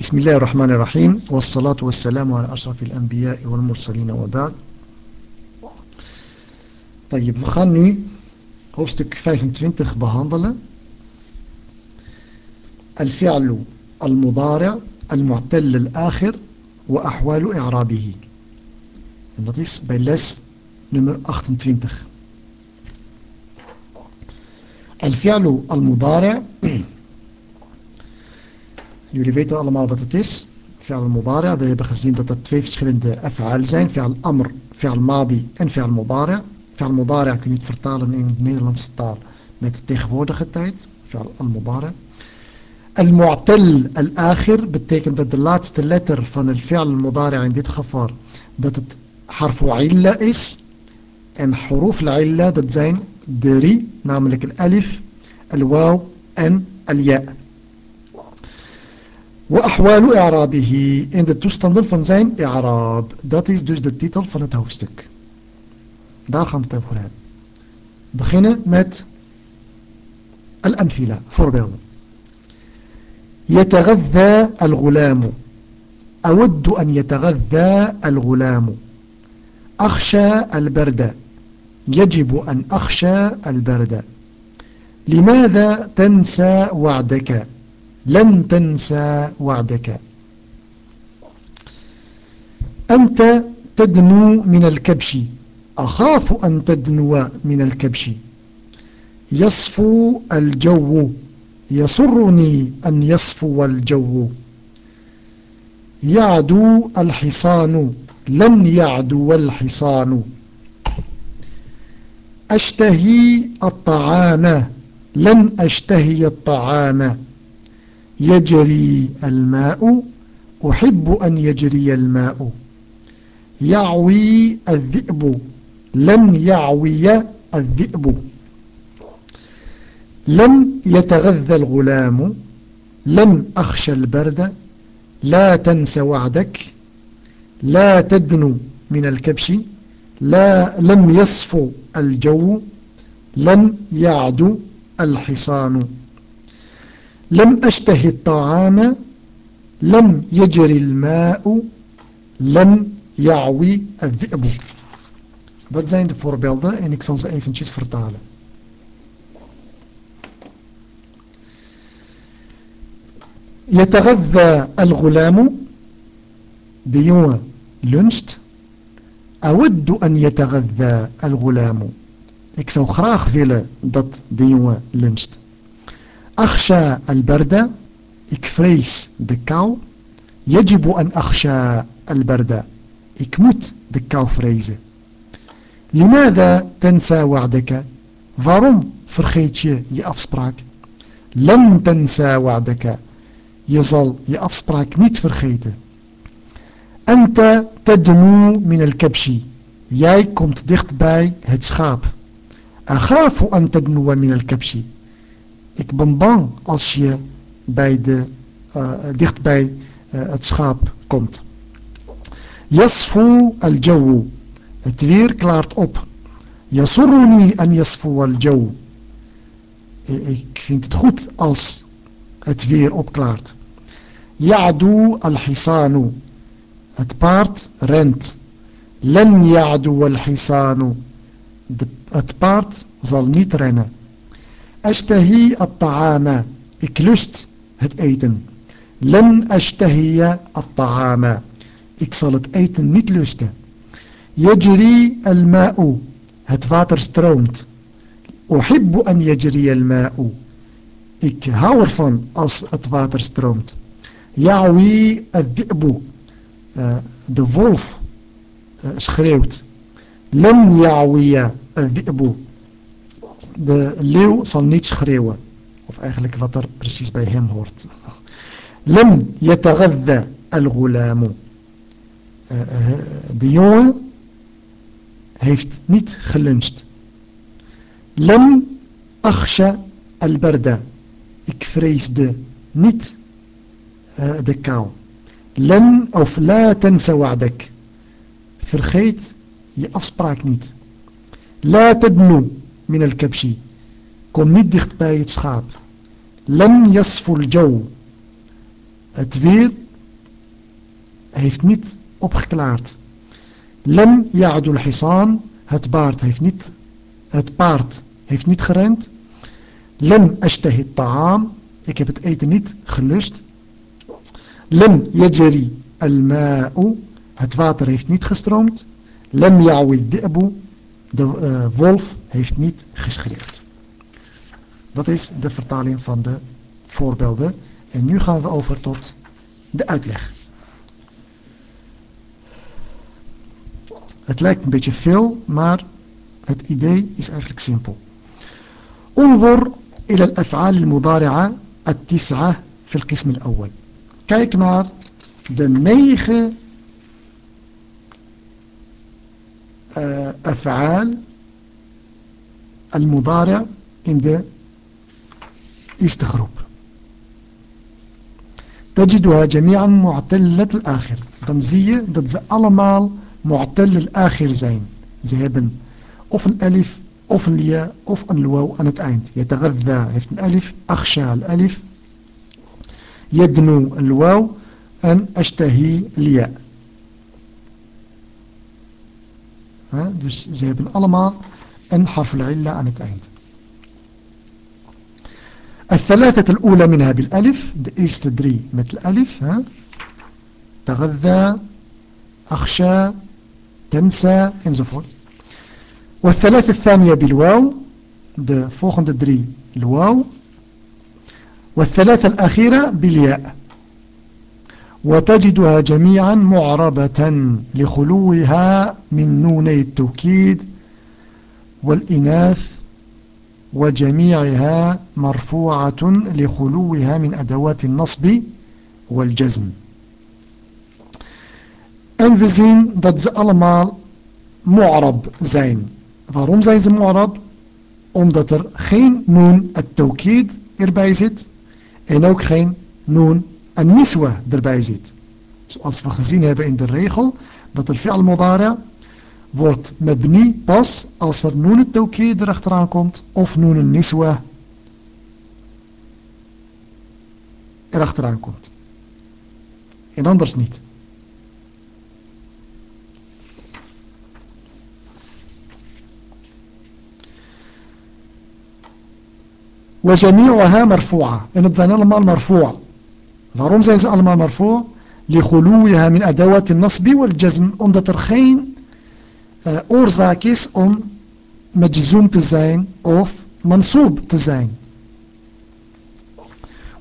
بسم الله الرحمن الرحيم والصلاة والسلام على أشرف الأنبياء والمرسلين وبعد. طيب we gaan nu hoofdstuk 25 behandelen. الفعل المضارع المعتل الآخر وأحوال إعرابه. En les nummer 28 الفعل المضارع Jullie weten allemaal wat het is. Fi'al al-mudari. We hebben gezien dat er twee verschillende af'al zijn. Fi'al amr, fi'al madi en fi'al mudari. Fi'al mudari kun je het vertalen in de Nederlandse taal met tegenwoordige tijd. Fi'al al-mudari. Al-mu'tal al-akhir betekent dat de laatste letter van el fi'al al-mudari in dit geval dat het harfu illa is. En huruf al-illa dat zijn drie, namelijk al-alif, al-waw en al-ja'. وأحوال إعرابه in de toestanden van zijn إعراب dat is dus de titel van het hoofdstuk daar gaan we het over hebben beginnen met voorbeelden يتغذى الغلام أود أن يتغذى الغلام أخشى البرد يجب أن أخشى البرد لماذا تنسى وعدك لن تنسى وعدك. أنت تدنو من الكبش. أخاف أن تدنو من الكبش. يصفو الجو. يسرني أن يصفو الجو. يعدو الحصان. لن يعدو الحصان. أشتهي الطعام. لن أشتهي الطعام. يجري الماء أحب أن يجري الماء. يعوي الذئب. لن يعوي الذئب. لم يتغذى الغلام. لم أخشى البرد. لا تنس وعدك. لا تدنو من الكبش. لا لم يصفو الجو. لم يعدو الحصان. لم أشتهي الطعام لم يجري الماء لم يعوي الذئب Dat zijn de voorbeelden en ik zal ze eventjes vertalen. يتغذى الغلام de jongen luncht أود أن يتغذى الغلام ik zou graag willen dat de jongen luncht أخشى البرد ik vrees de kou يجب أن أخشى البرد ik moet de kou vrezen لماذا تنسى وعدك waarom vergeet je je afspraak لن تنسى وعدك je zal je afspraak niet vergeten أنت تدنو من الكبش jij komt dichtbij het schaap أخاف أن تدنو من الكبش ik ben bang als je bij de, bij uh, het schaap komt. Yasfu al-jawu. Het weer klaart op. Yasurruni an yasfu al-jawu. Ik vind het goed als het weer opklaart. Ya'du al-hisanu. Het paard rent. Len ya'du al-hisanu. Het paard zal niet rennen. أشتهي الطعام. إكلست هت أيتن. لن أشتهي الطعام. Ik zal 't eten niet يجري الماء. Het water stroomt. أحب أن يجري الماء. Ik hou ervan als het water stroomt. يعوي الذئب. Uh, de wolf uh, schreeuwt. لن يعوي الذئب. De leeuw zal niet schreeuwen. Of eigenlijk wat er precies bij hem hoort. Lem yatagadda al-ghulamu. Eh, eh, de jongen heeft niet geluncht. Lem akhsha al-barda. Ik vreesde niet uh, de kou. Lem of la tansa wa'dak. Vergeet je afspraak niet. La tadnu من الكبش. كون نيت ديخت شخاب لم يصفو الجو. أتفير هيفت نيت اوبخكلارت لم يعد الحصان هات بارت هيفت نيت هات بارت هيفت نيت خرنت. لم أشتهي الطعام. ik أيت het خلشت. لم يجري الماء. yajari al ma'u. Het water heeft niet gestroomd. de uh, wolf heeft niet geschreeuwd. Dat is de vertaling van de voorbeelden. En nu gaan we over tot de uitleg. Het lijkt een beetje veel, maar het idee is eigenlijk simpel. انظر إلى الأفعال المضارعة التسعة في القسم الأول. Kijk naar de negen آه، أفعال المضارع عند استخروب تجدها جميعا معتلة الآخر. تنزية ضد ألمال معتل الآخر زين. زهبا أوف الألف أوف الياء أوف الواو أنا أنت يتغذى عفت الألف؟ أخشى الألف. يدنو الواو أن أشتهي الياء. Dus ze hebben allemaal een harf al-illa aan het eind. الثلاثة الأولى منها بالألف the eerste drie met الألف ها؟ تغذى أخشى تنسى enzovoort. والثلاثة الثانية بالواو de volgende drie الواو. والثلاثة الأخيرة بالياء. وتجدها جميعا معربة لخلوها من نوني التوكيد والإناث وجميعها مرفوعة لخلوها من أدوات النصب والجزم. انفزين ذات allemaal معرب زين. Warum zijn ze معرب? Omdat er geen نون التوكيد erbij zit en ook geen نون an-niswa erbij zit. Zoals we gezien hebben in de regel. Dat er fi'al mudara wordt mabni pas als er noon at-tawkid erachteraan komt. Of noon an-niswa erachteraan komt. En anders niet. وجميعها مرفوعة en het zijn allemaal مرفوع waarom zijn ze allemaal مرفوع لخلوها من أدوات النصب والجزم omdat er geen uh, oorzaak is om مجزوم te zijn of منصوب te zijn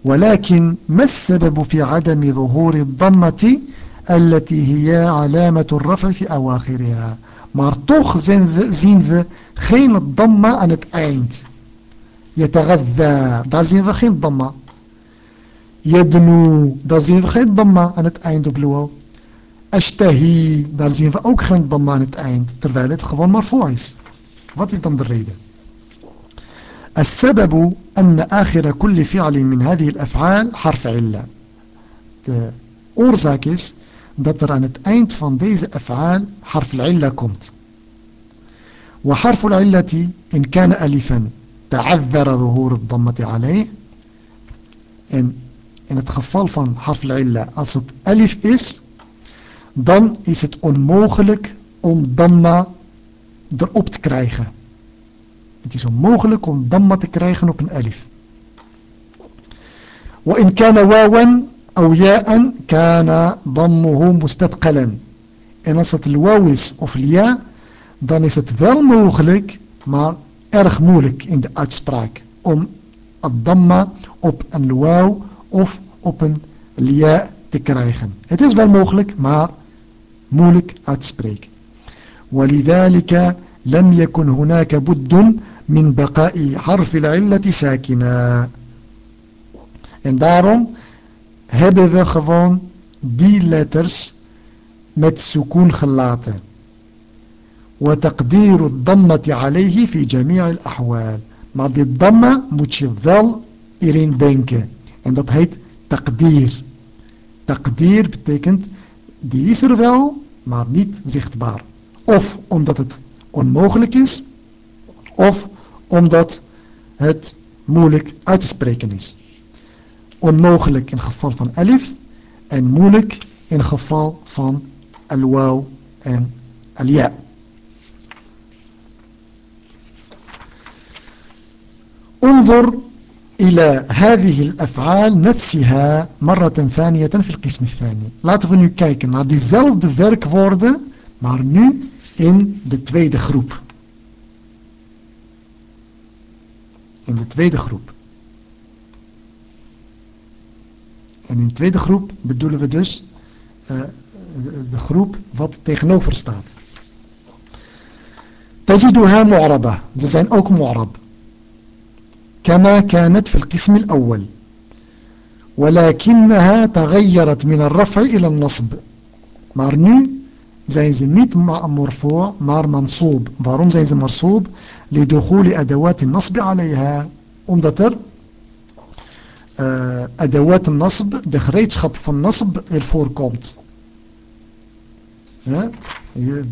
ولكن ما السبب في عدم ظهور الضمة التي هي علامة الرفع في أواخرها maar toch zien we geen ضمة aan het eind يتغذى daar zien we geen damma يدنو دارزين في خيط ضمة أنت ايند بلوو أشتهي دارزين في أوك خيط ضمة أنت ايند ترفالت خفون مرفوعيس. وات از دمد الريدة السبب أن آخر كل فعل من هذه الأفعال حرف علة. أورزاكيس dat er aan het eind van حرف العلة كومت وحرف العلة إن كان ألفا تعذر ظهور الضمة عليه إن in het geval van harf illa als het alif is dan is het onmogelijk om damma erop te krijgen het is onmogelijk om damma te krijgen op een alif وإن كان واوا أو ياء كان ضمه مستثقلا en als het الواو is of ja dan is het wel mogelijk maar erg moeilijk in de uitspraak om het damma op een luau of op een lia te krijgen. Het is wel mogelijk, maar moeilijk uit te spreken. ولذلك لم يكن هناك بد من بقاء حرف العلة ساكنا en daarom hebben we gewoon die letters met sukoon gelaten وتقدير الضمة عليه في جميع الأحوال maar dit damma moet je wel erin denken En dat heet takdir. Takdir betekent, die is er wel, maar niet zichtbaar. Of omdat het onmogelijk is, of omdat het moeilijk uit te spreken is. Onmogelijk in het geval van alif en moeilijk in het geval van alwaw en al-ya. Onder إلى هذه الأفعال نفسها مرة ثانية في القسم الثاني laten we nu kijken naar diezelfde werkwoorden maar nu in de tweede groep in de tweede groep en in de tweede groep bedoelen we dus uh, de, de groep wat tegenover staat تجدها معربة ze zijn ook معرب كما كانت في القسم الأول ولكنها تغيرت من الرفع إلى النصب maar nu zijn ze niet مرفوع maar منصوب waarom zijn ze مرصوب لدخول أدوات النصب عليها omdat er uh, أدوات النصب de gereedschap van nasb ervoor komt ja? we,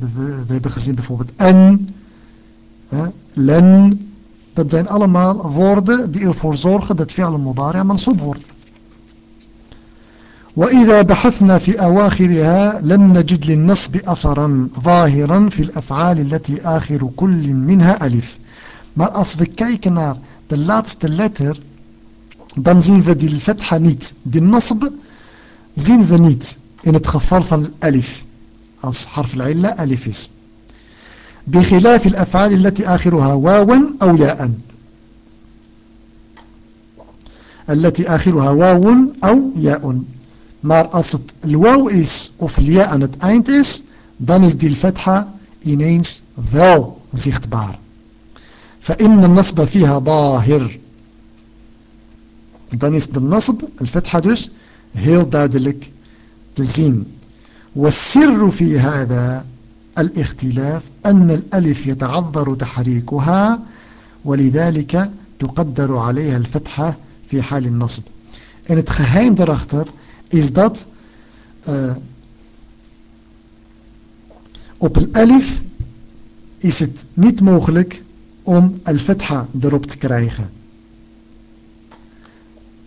we hebben gezien bijvoorbeeld en ja? len Dat zijn allemaal woorden die ervoor zorgen dat fi'al mudari' mansoob wordt. وإذا بحثنا في أواخرها لم نجد للنصب أثرا ظاهرا في الأفعال التي آخر كل منها ألف maar als we kijken naar de laatste letter dan zien we die fetha niet die nasb zien we niet in het geval van alif als harf al-illa alif is بخلاف الأفعال التي آخرها واوا أو ياء التي آخرها واو أو ياء als het الواو is of الياء aan het eind is. dan is die الفتحة ineens wel zichtbaar فإن النصب فيها ظاهر. is de nasb الفتحة heel duidelijk te zien والسر في هذا الاختلاف أن الألف يتعذر تحريكها ولذلك تقدر عليها الفتحة في حال النصب. En het geheim erachter is dat op الألف is het niet mogelijk om الفتحة erop te krijgen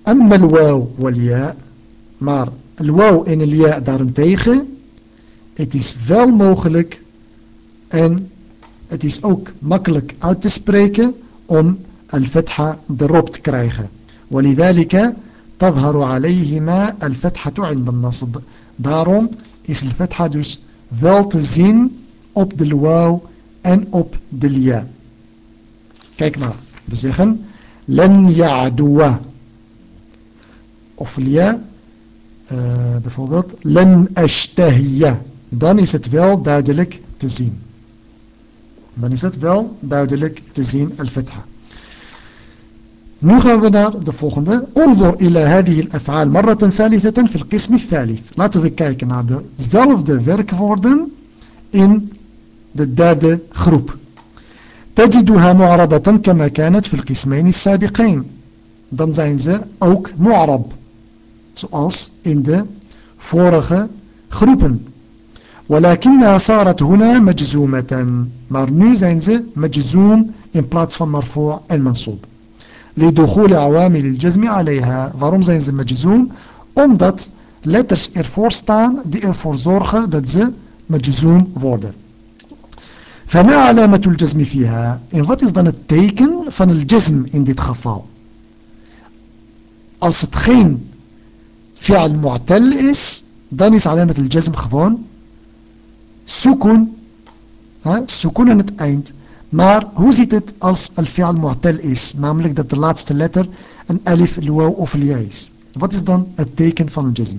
أما الواو والياء maar الواو en الياء daarentegen Het is wel mogelijk en het is ook makkelijk uit te spreken om al-fatha erop te krijgen. ولذلك تظهر عليهما الفتحة عند النصب. Daarom is al-fatha dus wel te zien op de waw en op de lia. Kijk maar, we zeggen len ya'duwa. Of lia, uh, bijvoorbeeld len ashtahiya. dan is het wel duidelijk te zien. Dan is het wel duidelijk te zien, al-fatha. Nu gaan we naar de volgende. انظر إلى هذه الأفعال مرة ثالثة في القسم الثالث. Laten we kijken naar dezelfde werkwoorden in de derde groep. تجدها معربة كما كانت في القسمين السابقين. Dan zijn ze ook mu'arab. Zoals in de vorige groepen. ولكنها صارت هنا مجزومة. مرنو زينز مجزوم in plaats van مرفوع المنصوب. لدخول عوامل الجزم عليها. ظروم زينز مجزوم. Omdat letters ervoor staan die ervoor zorgen dat مجزوم worden. فما علامة الجزم فيها؟ ان what is dan het teken van الجزم in dit geval? Als het فعل معتل اس dan علامة الجزم gewoon sukun, hè, sukun aan het eind. Maar hoe ziet het als al-fi'al mu'tal is? Namelijk dat de laatste letter een alif, luwaw of lia is. Wat is dan het teken van الجزم?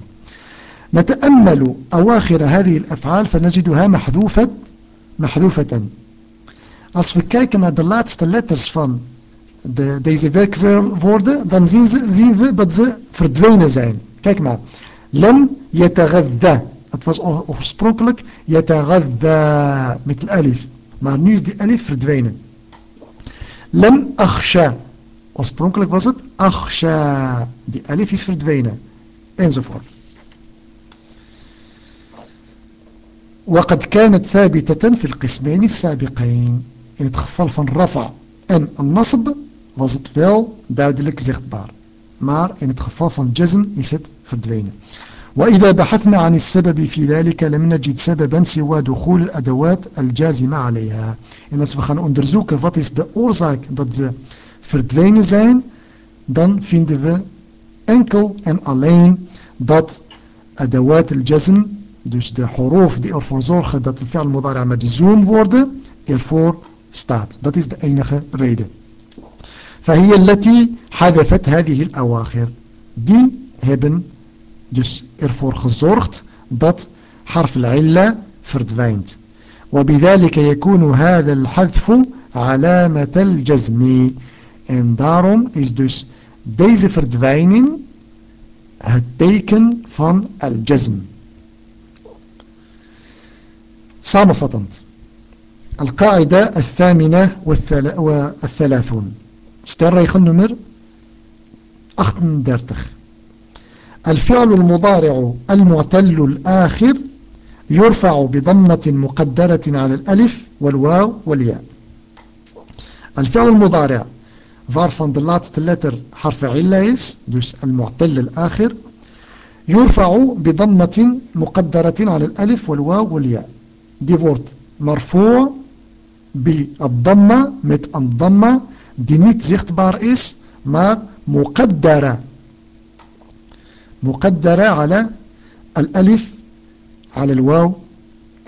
نتأمل أواخر هذه الأفعال فنجدها محذوفة محذوفة Als we kijken naar de laatste letters van de, deze werkwoorden, dan zien, ze, zien we dat ze verdwenen zijn. Kijk maar. Lem yataghadda. Het was oorspronkelijk yataghadda met de alif. Maar nu is die alif verdwenen. Lam akhsha. Oorspronkelijk was het akhsha. Die alif is verdwenen. Enzovoort. وقد كانت ثابتة في القسمين السابقين. In het geval van rafa en nasb was het wel duidelijk zichtbaar. Maar in het geval van jazm is het verdwenen. وإذا بحثنا عن السبب في ذلك لم نجد سببا سوى دخول الأدوات الجازمة عليها. En als we gaan onderzoeken wat is de oorzaak dat verdwenen zijn dan vinden we enkel en alleen dat أدوات الجزم دوس ده حروف دي أرفور زورخ دات الفعل المضارع مجزوم وورد أرفور ستات. دات إز ده أينخ ريدة. فهي التي حذفت هذه الأواخر. دي هبن dus ervoor gezorgd dat حرف العلة verdwijnt وبذلك يكون هذا الحذف علامة الجزم en daarom is dus deze verdwijning het teken van al-jazm samenvattend القاعدة الثامنة والثلاثون ستريخ nummer 38 الفعل المضارع المعتل الآخر يرفع بضمة مقدرة على الألف والواو والياء. الفعل المضارع waarvan de laatste حرف is dus المعتل الآخر يرفع بضمة مقدرة على الألف والواو والياء. die wordt مرفوع بالضمة met een ضمة die niet zichtbaar maar مقدرة مقدرة على الألف على الواو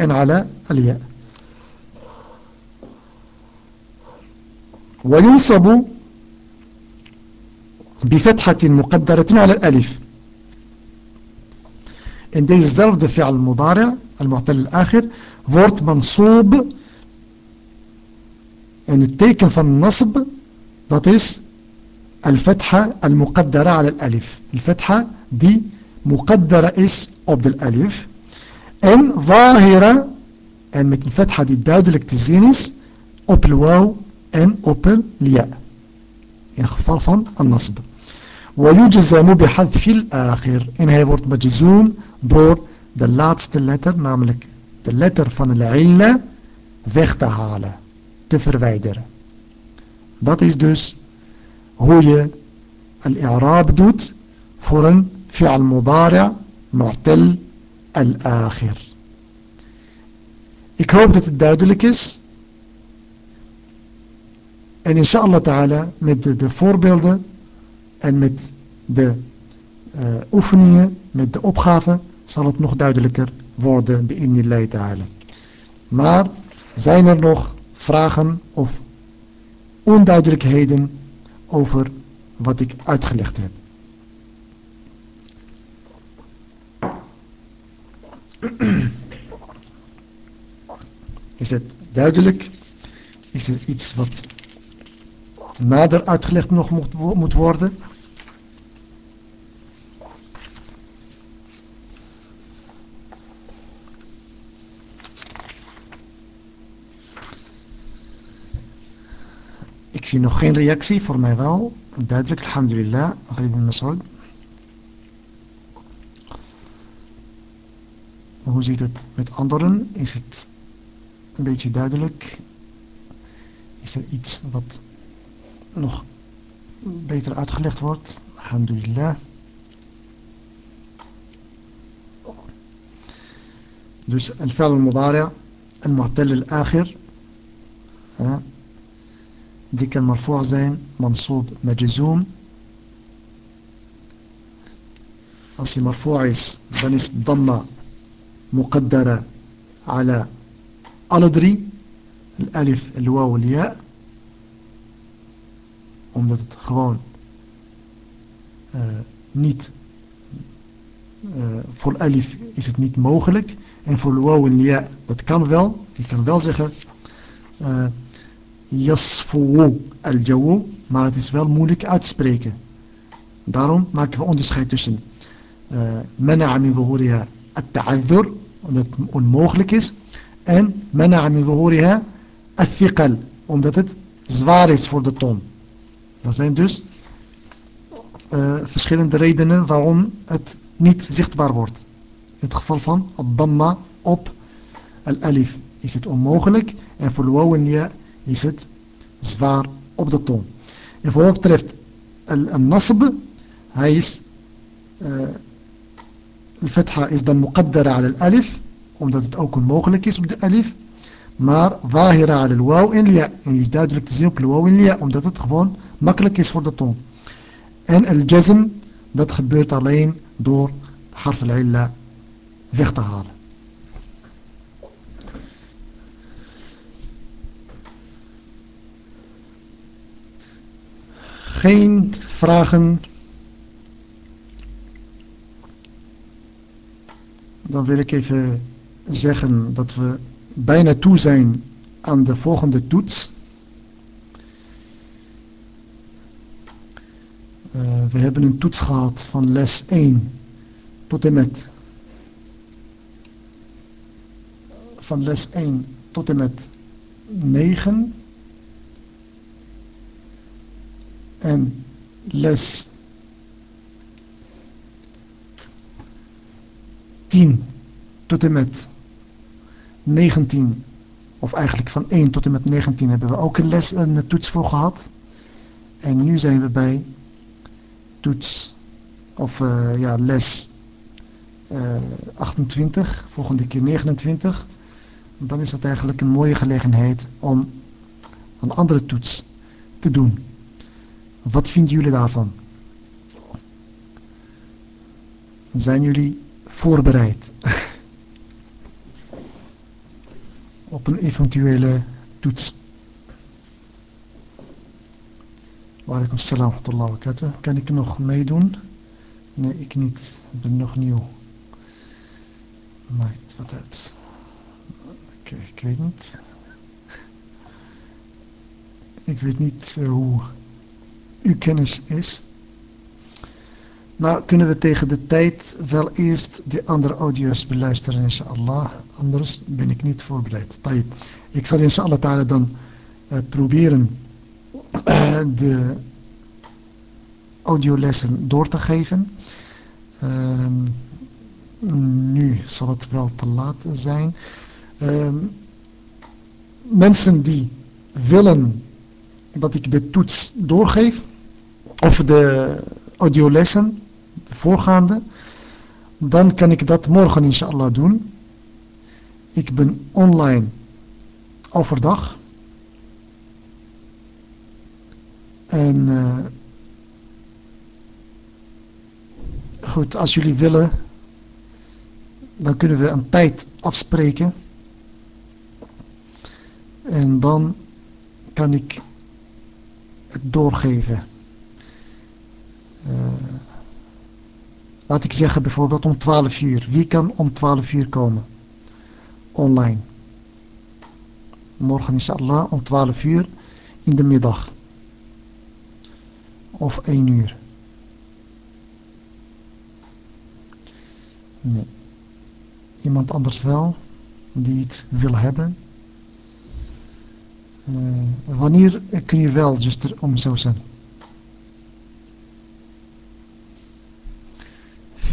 إن على الياء. وينصب بفتحة مقدرة على الألف. In dezezelfde فعل المضارع المعتل الآخر wordt منصوب en het teken van النصب dat is الفتحة المقدرة على الألف. دي مقدرة is op de alif en ظاهرة en met een fatha die duidelijk te zien is op de wauw en op de lia in geval van een nasb ويجزم بحذف الآخر en hij wordt majzoom door de laatste letter namelijk de letter van de illa weg te halen te verwijderen dat is dus hoe je al-i'raab doet voor een mudari' mu'tal al-akhir. Ik hoop dat het duidelijk is. En inshallah ta'ala met de, de, voorbeelden en met de uh, oefeningen, met de opgaven zal het nog duidelijker worden bi'inillahi ta'ala. Maar zijn er nog vragen of onduidelijkheden over wat ik uitgelegd heb? Is het duidelijk? Is er iets wat nader uitgelegd nog moet, worden? Ik zie nog geen reactie, voor mij wel. Duidelijk, alhamdulillah. Ibn Mas'ud. Hoe zit het met anderen? Is het een beetje duidelijk? Is er iets wat nog beter uitgelegd wordt? Alhamdulillah. Dus الفعل المضارع المعتل الآخر die kan marfu' zijn mansoob majzoom als hij marfu' is dan is damma مقدرة على alle drie الالف الواو الياء omdat het gewoon uh, niet uh, voor alif is het niet mogelijk en voor waw en ja dat kan wel je kan wel zeggen uh, yasfu al-jawu maar het is wel moeilijk uit te spreken daarom maken we onderscheid tussen منع من ظهورها التعذر omdat het onmogelijk is. En mana'a min zuhuriha al omdat het zwaar is voor de ton. Dat zijn dus eh, verschillende redenen waarom het niet zichtbaar wordt. In het geval van al-damma op al-alif is het onmogelijk. En voor waw is het zwaar op de tong. En voor wat betreft al-nasb, hij is... Eh, الفتحة is dan muqaddara على الألف omdat het ook onmogelijk is op de alif maar zahira على الواو en lia en is duidelijk te zien op de waw en lia omdat het gewoon makkelijk is voor de tong en al-jazm dat gebeurt alleen door harf al-illa weg te halen geen vragen dan wil ik even zeggen dat we bijna toe zijn aan de volgende toets. Uh, we hebben een toets gehad van les 1 tot en met van les 1 tot en met 9 en les 10 tot en met 19, of eigenlijk van 1 tot en met 19 hebben we ook een les, een toets voor gehad. En nu zijn we bij toets, of uh, ja, les uh, eh, 28, volgende keer 29. Dan is dat eigenlijk een mooie gelegenheid om een andere toets te doen. Wat vinden jullie daarvan? Zijn jullie voorbereid op een eventuele toets. Walaikum salam wa. Kan ik nog meedoen? Nee, ik niet. Ik ben nog nieuw. Maakt wat uit. Oké, ik weet niet. Ik weet niet uh, hoe uw kennis is. Nou, kunnen we tegen de tijd wel eerst de andere audio's beluisteren, inshallah. Anders ben ik niet voorbereid. Tayyip. Ik zal inshallah ta'ala dan uh, proberen uh, de audiolessen door te geven. Uh, nu zal het wel te laat zijn. Ehm, mensen die willen dat ik de toets doorgeef, of de audiolessen, voorgaande, dan kan ik dat morgen inshallah doen. Ik ben online overdag. En uh, goed, als jullie willen, dan kunnen we een tijd afspreken. En dan kan ik het doorgeven. Uh, laat ik zeggen bijvoorbeeld om 12 uur. Wie kan om 12 uur komen? Online. Morgen inshallah om 12 uur in de middag. Of 1 uur. Nee. Iemand anders wel, die het wil hebben. Uh, wanneer kun je wel, zuster, om zo zijn?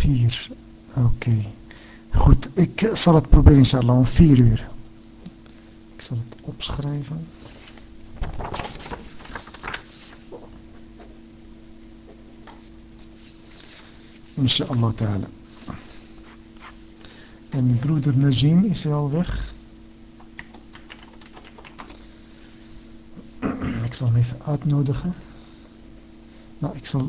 4. Oké. Goed, ik zal het proberen inshallah om 4 uur. Ik zal het opschrijven. Inshallah ta'ala. En broeder Najim is al weg. Ik zal hem even uitnodigen. Nou, ik zal.